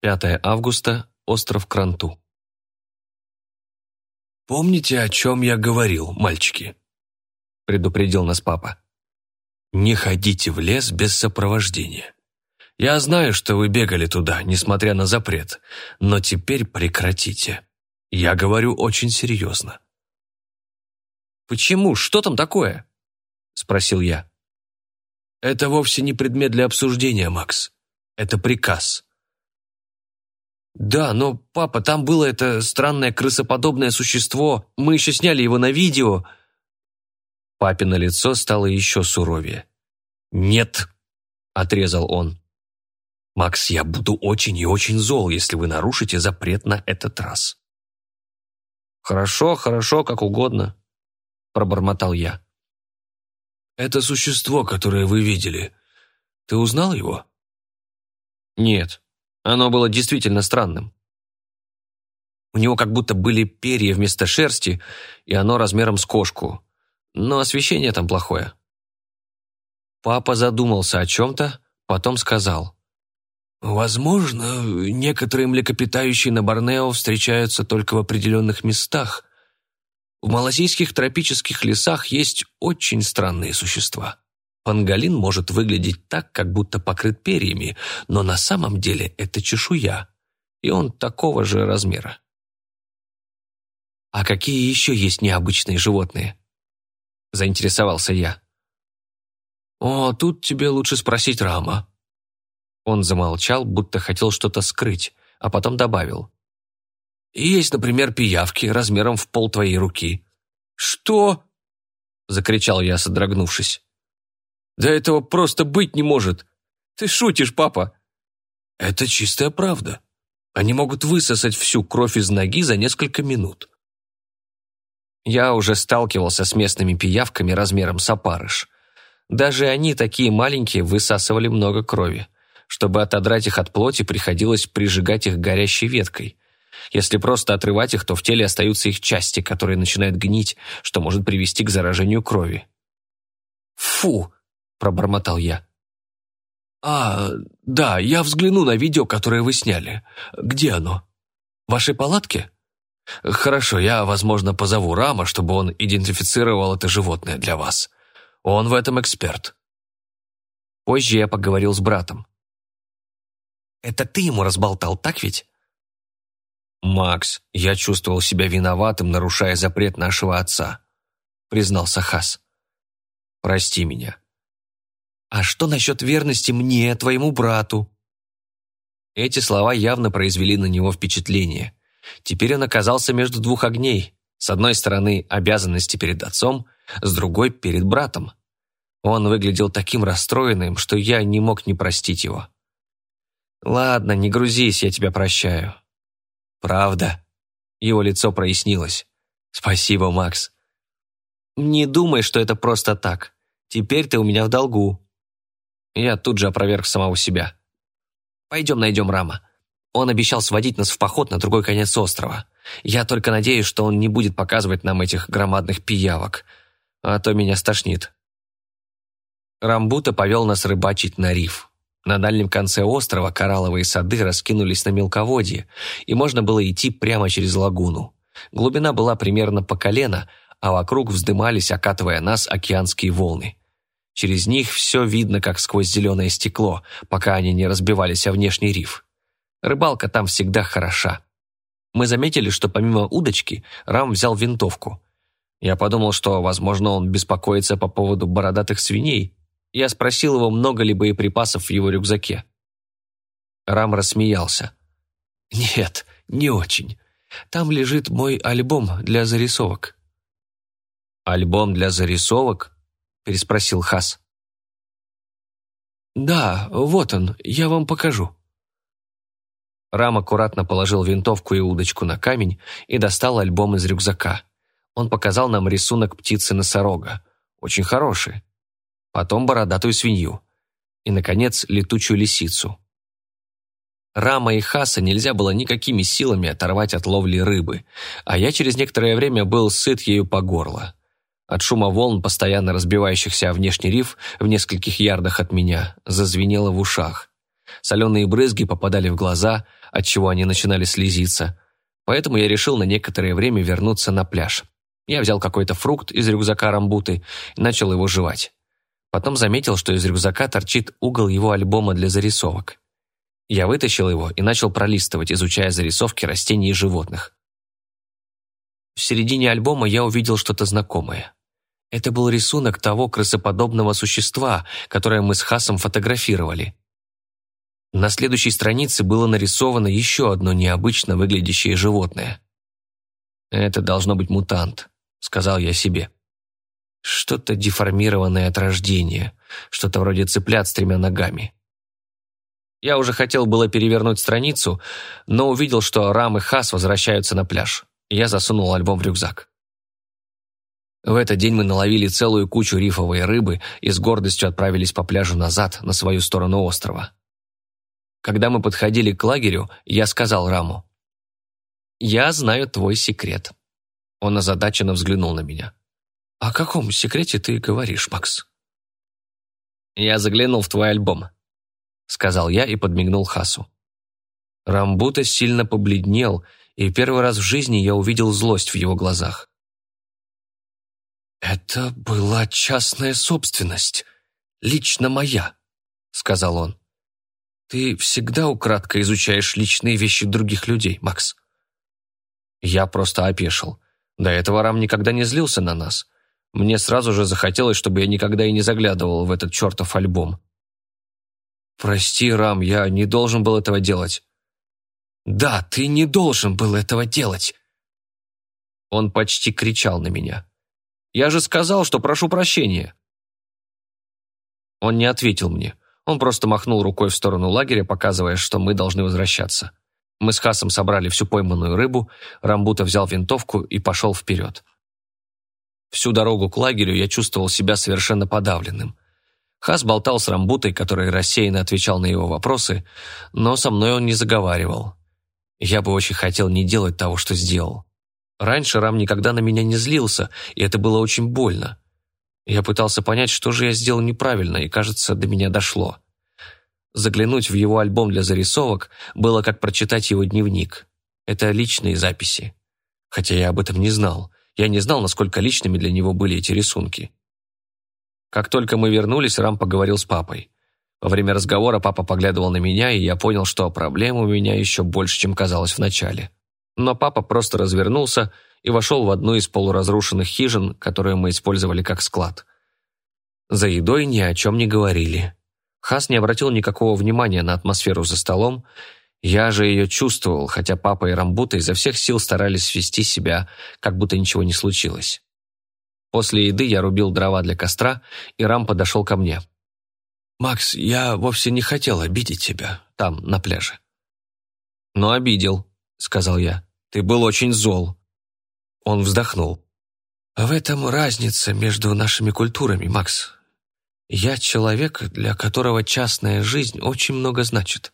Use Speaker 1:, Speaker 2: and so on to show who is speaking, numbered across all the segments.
Speaker 1: 5 августа, остров Кранту.
Speaker 2: «Помните, о чем я говорил, мальчики?» – предупредил нас папа. «Не ходите в лес без сопровождения. Я знаю, что вы бегали туда, несмотря на запрет, но теперь прекратите. Я говорю очень серьезно».
Speaker 1: «Почему? Что там такое?» – спросил я.
Speaker 2: «Это вовсе не предмет для обсуждения, Макс. Это приказ».
Speaker 1: «Да, но, папа, там было это странное крысоподобное существо. Мы еще сняли его на видео». Папино лицо стало еще суровее.
Speaker 2: «Нет», — отрезал он. «Макс, я буду очень и очень зол, если вы нарушите запрет на этот раз».
Speaker 1: «Хорошо, хорошо, как угодно», — пробормотал я.
Speaker 2: «Это существо, которое вы видели, ты узнал его?»
Speaker 1: «Нет», оно было действительно странным. У него как будто были перья вместо шерсти, и оно размером с кошку. Но освещение там плохое. Папа задумался о чем-то, потом сказал.
Speaker 2: «Возможно, некоторые млекопитающие на Борнео встречаются только в определенных местах. В малазийских тропических лесах есть очень странные существа. Панголин может выглядеть так, как будто покрыт перьями, но на самом деле это чешуя, и он такого же размера.
Speaker 1: «А какие еще есть необычные животные?» – заинтересовался я.
Speaker 2: «О, тут тебе лучше спросить Рама».
Speaker 1: Он замолчал, будто хотел что-то скрыть, а потом добавил.
Speaker 2: «Есть, например, пиявки размером в пол твоей руки».
Speaker 1: «Что?» – закричал я, содрогнувшись.
Speaker 2: Да этого просто быть не может. Ты шутишь, папа. Это чистая правда. Они могут высосать всю кровь из ноги за несколько минут.
Speaker 1: Я уже сталкивался с местными пиявками размером с опарыш. Даже они, такие маленькие, высасывали много крови. Чтобы отодрать их от плоти, приходилось прижигать их горящей веткой. Если просто отрывать их, то в теле остаются их части, которые начинают гнить, что может привести к заражению крови.
Speaker 2: «Фу!» Пробормотал я. «А, да, я взгляну на видео, которое вы сняли. Где оно? В вашей палатке? Хорошо, я, возможно, позову Рама, чтобы он идентифицировал это животное для вас. Он в этом эксперт».
Speaker 1: Позже я поговорил с братом.
Speaker 2: «Это ты ему разболтал, так ведь?»
Speaker 1: «Макс, я чувствовал себя виноватым, нарушая запрет нашего отца», признался Хас. «Прости меня.
Speaker 2: «А что насчет верности мне, твоему брату?»
Speaker 1: Эти слова явно произвели на него впечатление. Теперь он оказался между двух огней. С одной стороны, обязанности перед отцом, с другой – перед братом. Он выглядел таким расстроенным, что я не мог не простить его. «Ладно, не грузись, я тебя прощаю».
Speaker 2: «Правда?»
Speaker 1: Его лицо прояснилось.
Speaker 2: «Спасибо, Макс».
Speaker 1: «Не думай, что это просто так. Теперь ты у меня в долгу». Я тут же опроверг самого себя. «Пойдем найдем Рама. Он обещал сводить нас в поход на другой конец острова. Я только надеюсь, что он не будет показывать нам этих громадных пиявок, а то меня стошнит». Рамбута повел нас рыбачить на риф. На дальнем конце острова коралловые сады раскинулись на мелководье, и можно было идти прямо через лагуну. Глубина была примерно по колено, а вокруг вздымались, окатывая нас, океанские волны. Через них все видно, как сквозь зеленое стекло, пока они не разбивались о внешний риф. Рыбалка там всегда хороша. Мы заметили, что помимо удочки Рам взял винтовку. Я подумал, что, возможно, он беспокоится по поводу бородатых свиней. Я спросил его, много ли боеприпасов в его рюкзаке. Рам рассмеялся.
Speaker 2: «Нет, не очень. Там лежит мой альбом для зарисовок».
Speaker 1: «Альбом для зарисовок?» Переспросил Хас.
Speaker 2: «Да, вот он, я вам покажу».
Speaker 1: Рам аккуратно положил винтовку и удочку на камень и достал альбом из рюкзака. Он показал нам рисунок птицы-носорога, очень хороший. Потом бородатую свинью. И, наконец, летучую лисицу. Рама и Хаса нельзя было никакими силами оторвать от ловли рыбы, а я через некоторое время был сыт ею по горло. От шума волн, постоянно разбивающихся о внешний риф в нескольких ярдах от меня, зазвенело в ушах. Соленые брызги попадали в глаза, отчего они начинали слезиться. Поэтому я решил на некоторое время вернуться на пляж. Я взял какой-то фрукт из рюкзака рамбуты и начал его жевать. Потом заметил, что из рюкзака торчит угол его альбома для зарисовок. Я вытащил его и начал пролистывать, изучая зарисовки растений и животных. В середине альбома я увидел что-то знакомое. Это был рисунок того крысоподобного существа, которое мы с Хасом фотографировали. На следующей странице было нарисовано еще одно необычно выглядящее животное. «Это должно быть мутант», — сказал я себе. Что-то деформированное от рождения, что-то вроде цыплят с тремя ногами. Я уже хотел было перевернуть страницу, но увидел, что Рам и Хас возвращаются на пляж. Я засунул альбом в рюкзак. В этот день мы наловили целую кучу рифовой рыбы и с гордостью отправились по пляжу назад, на свою сторону острова. Когда мы подходили к лагерю, я сказал Раму, «Я знаю твой секрет». Он озадаченно взглянул на меня. «О каком секрете ты говоришь, Макс?» «Я заглянул в твой альбом», — сказал я и подмигнул Хасу. Рамбута сильно побледнел, и первый раз в жизни я увидел злость в его глазах. «Это была частная собственность, лично моя», — сказал он. «Ты всегда украдко изучаешь личные вещи других людей, Макс». Я просто опешил. До этого Рам никогда не злился на нас. Мне сразу же захотелось, чтобы я никогда и не заглядывал в этот чертов альбом. «Прости, Рам, я не должен был этого делать». «Да, ты не должен был этого делать!» Он почти кричал на меня. Я же сказал, что прошу прощения». Он не ответил мне. Он просто махнул рукой в сторону лагеря, показывая, что мы должны возвращаться. Мы с Хасом собрали всю пойманную рыбу, Рамбута взял винтовку и пошел вперед. Всю дорогу к лагерю я чувствовал себя совершенно подавленным. Хас болтал с Рамбутой, который рассеянно отвечал на его вопросы, но со мной он не заговаривал. Я бы очень хотел не делать того, что сделал. Раньше Рам никогда на меня не злился, и это было очень больно. Я пытался понять, что же я сделал неправильно, и, кажется, до меня дошло. Заглянуть в его альбом для зарисовок было как прочитать его дневник. Это личные записи. Хотя я об этом не знал. Я не знал, насколько личными для него были эти рисунки. Как только мы вернулись, Рам поговорил с папой. Во время разговора папа поглядывал на меня, и я понял, что проблем у меня еще больше, чем казалось вначале но папа просто развернулся и вошел в одну из полуразрушенных хижин, которую мы использовали как склад. За едой ни о чем не говорили. Хас не обратил никакого внимания на атмосферу за столом, я же ее чувствовал, хотя папа и Рамбута изо всех сил старались вести себя, как будто ничего не случилось. После еды я рубил дрова для костра, и Рам подошел ко мне. «Макс, я вовсе не хотел обидеть тебя там, на пляже». «Но обидел», — сказал я. Ты был очень зол». Он вздохнул. «В этом разница между нашими культурами, Макс. Я человек, для которого частная жизнь очень много значит.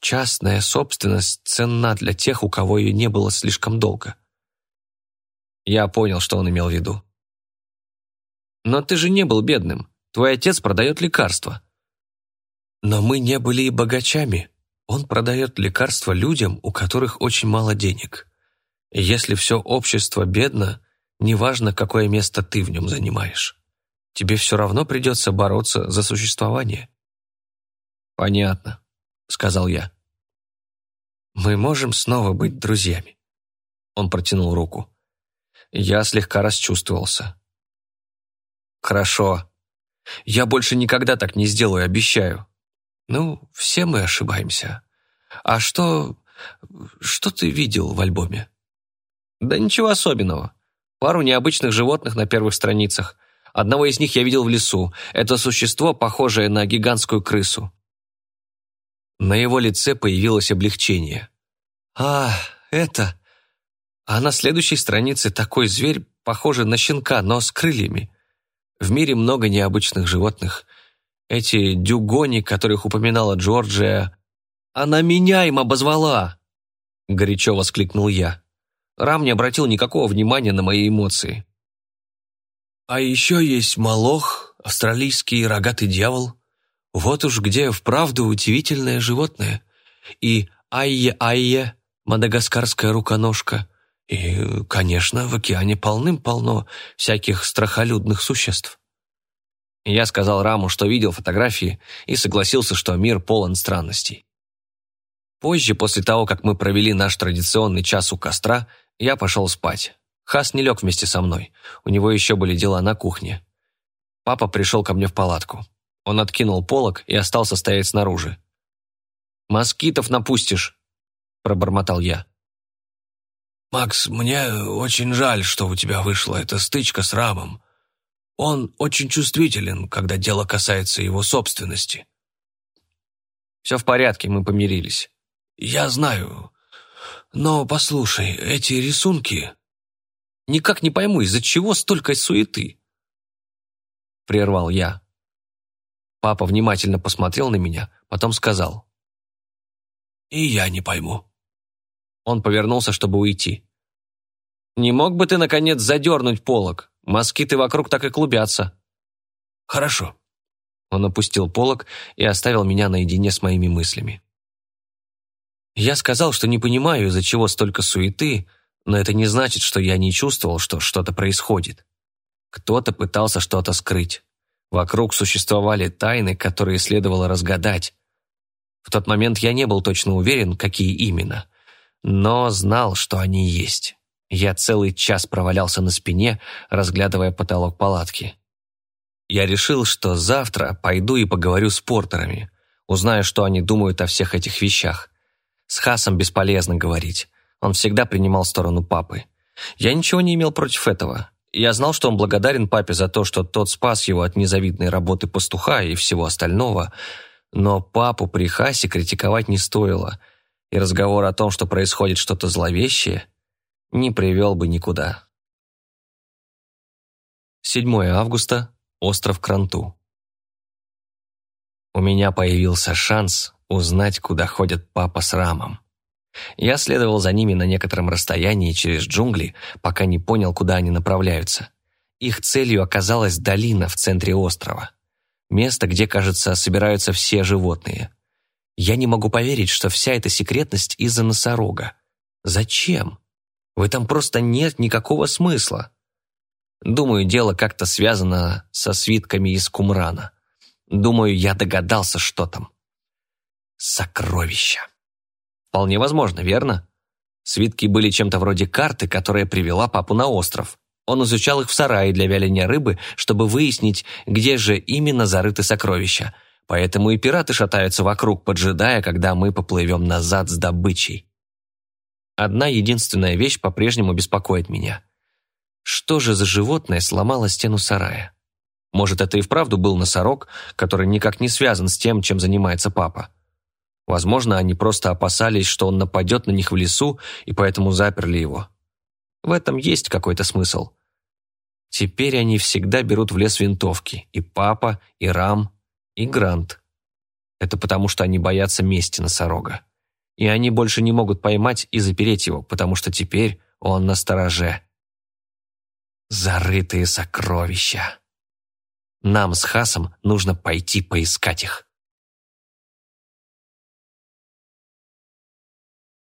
Speaker 1: Частная собственность ценна для тех, у кого ее не было слишком долго». Я понял, что он имел в виду. «Но ты же не был бедным. Твой отец продает лекарства». «Но мы не были и богачами», он продает лекарства людям, у которых очень мало денег. И если все общество бедно, неважно, какое место ты в нем занимаешь. Тебе все равно придется бороться за существование. «Понятно», — сказал я. «Мы можем снова быть друзьями». Он протянул руку. Я слегка расчувствовался. «Хорошо. Я больше никогда так не сделаю, обещаю. Ну, все мы ошибаемся. А что... что ты видел в альбоме? Да ничего особенного. Пару необычных животных на первых страницах. Одного из них я видел в лесу. Это существо, похожее на гигантскую крысу. На его лице появилось облегчение. «А, это...» А на следующей странице такой зверь, похожий на щенка, но с крыльями. В мире много необычных животных. Эти дюгони, которых упоминала Джорджия. Она меня им обозвала!» Горячо воскликнул я. Рам не обратил никакого внимания на мои эмоции. «А еще есть молох, австралийский рогатый дьявол.
Speaker 2: Вот уж где вправду удивительное животное. И айе-айе, мадагаскарская руконожка. И, конечно, в океане полным-полно всяких страхолюдных существ.
Speaker 1: Я сказал Раму, что видел фотографии, и согласился, что мир полон странностей. Позже, после того, как мы провели наш традиционный час у костра, я пошел спать. Хас не лег вместе со мной, у него еще были дела на кухне. Папа пришел ко мне в палатку. Он откинул полог и остался стоять снаружи. «Москитов напустишь», – пробормотал я.
Speaker 2: «Макс, мне очень жаль, что у тебя вышла эта стычка с Рамом. Он очень чувствителен, когда дело касается его собственности».
Speaker 1: «Все в порядке, мы помирились».
Speaker 2: «Я знаю. Но послушай, эти рисунки...»
Speaker 1: «Никак не пойму, из-за чего столько суеты?» Прервал я. Папа внимательно посмотрел на меня, потом сказал.
Speaker 2: «И я не пойму».
Speaker 1: Он повернулся, чтобы уйти. «Не мог бы ты, наконец, задернуть полок? Москиты вокруг так и клубятся».
Speaker 2: «Хорошо».
Speaker 1: Он опустил полок и оставил меня наедине с моими мыслями. Я сказал, что не понимаю, из-за чего столько суеты, но это не значит, что я не чувствовал, что что-то происходит. Кто-то пытался что-то скрыть. Вокруг существовали тайны, которые следовало разгадать. В тот момент я не был точно уверен, какие именно, но знал, что они есть. Я целый час провалялся на спине, разглядывая потолок палатки. Я решил, что завтра пойду и поговорю с портерами, узнаю, что они думают о всех этих вещах. С Хасом бесполезно говорить. Он всегда принимал сторону папы. Я ничего не имел против этого. Я знал, что он благодарен папе за то, что тот спас его от незавидной работы пастуха и всего остального, но папу при Хасе критиковать не стоило, и разговор о том, что происходит что-то зловещее, не привел бы никуда. 7 августа. Остров Кранту. У меня появился шанс узнать, куда ходят папа с Рамом. Я следовал за ними на некотором расстоянии через джунгли, пока не понял, куда они направляются. Их целью оказалась долина в центре острова. Место, где, кажется, собираются все животные. Я не могу поверить, что вся эта секретность из-за носорога. Зачем? В этом просто нет никакого смысла. Думаю, дело как-то связано со свитками из Кумрана. Думаю, я догадался, что там. Сокровища. Вполне возможно, верно? Свитки были чем-то вроде карты, которая привела папу на остров. Он изучал их в сарае для вяления рыбы, чтобы выяснить, где же именно зарыты сокровища. Поэтому и пираты шатаются вокруг, поджидая, когда мы поплывем назад с добычей. Одна единственная вещь по-прежнему беспокоит меня. Что же за животное сломало стену сарая? Может, это и вправду был носорог, который никак не связан с тем, чем занимается папа. Возможно, они просто опасались, что он нападет на них в лесу, и поэтому заперли его. В этом есть какой-то смысл. Теперь они всегда берут в лес винтовки. И папа, и Рам, и Грант. Это потому, что они боятся мести носорога. И они больше не могут поймать и запереть его, потому что теперь он на стороже. Зарытые сокровища. Нам с Хасом нужно пойти поискать их.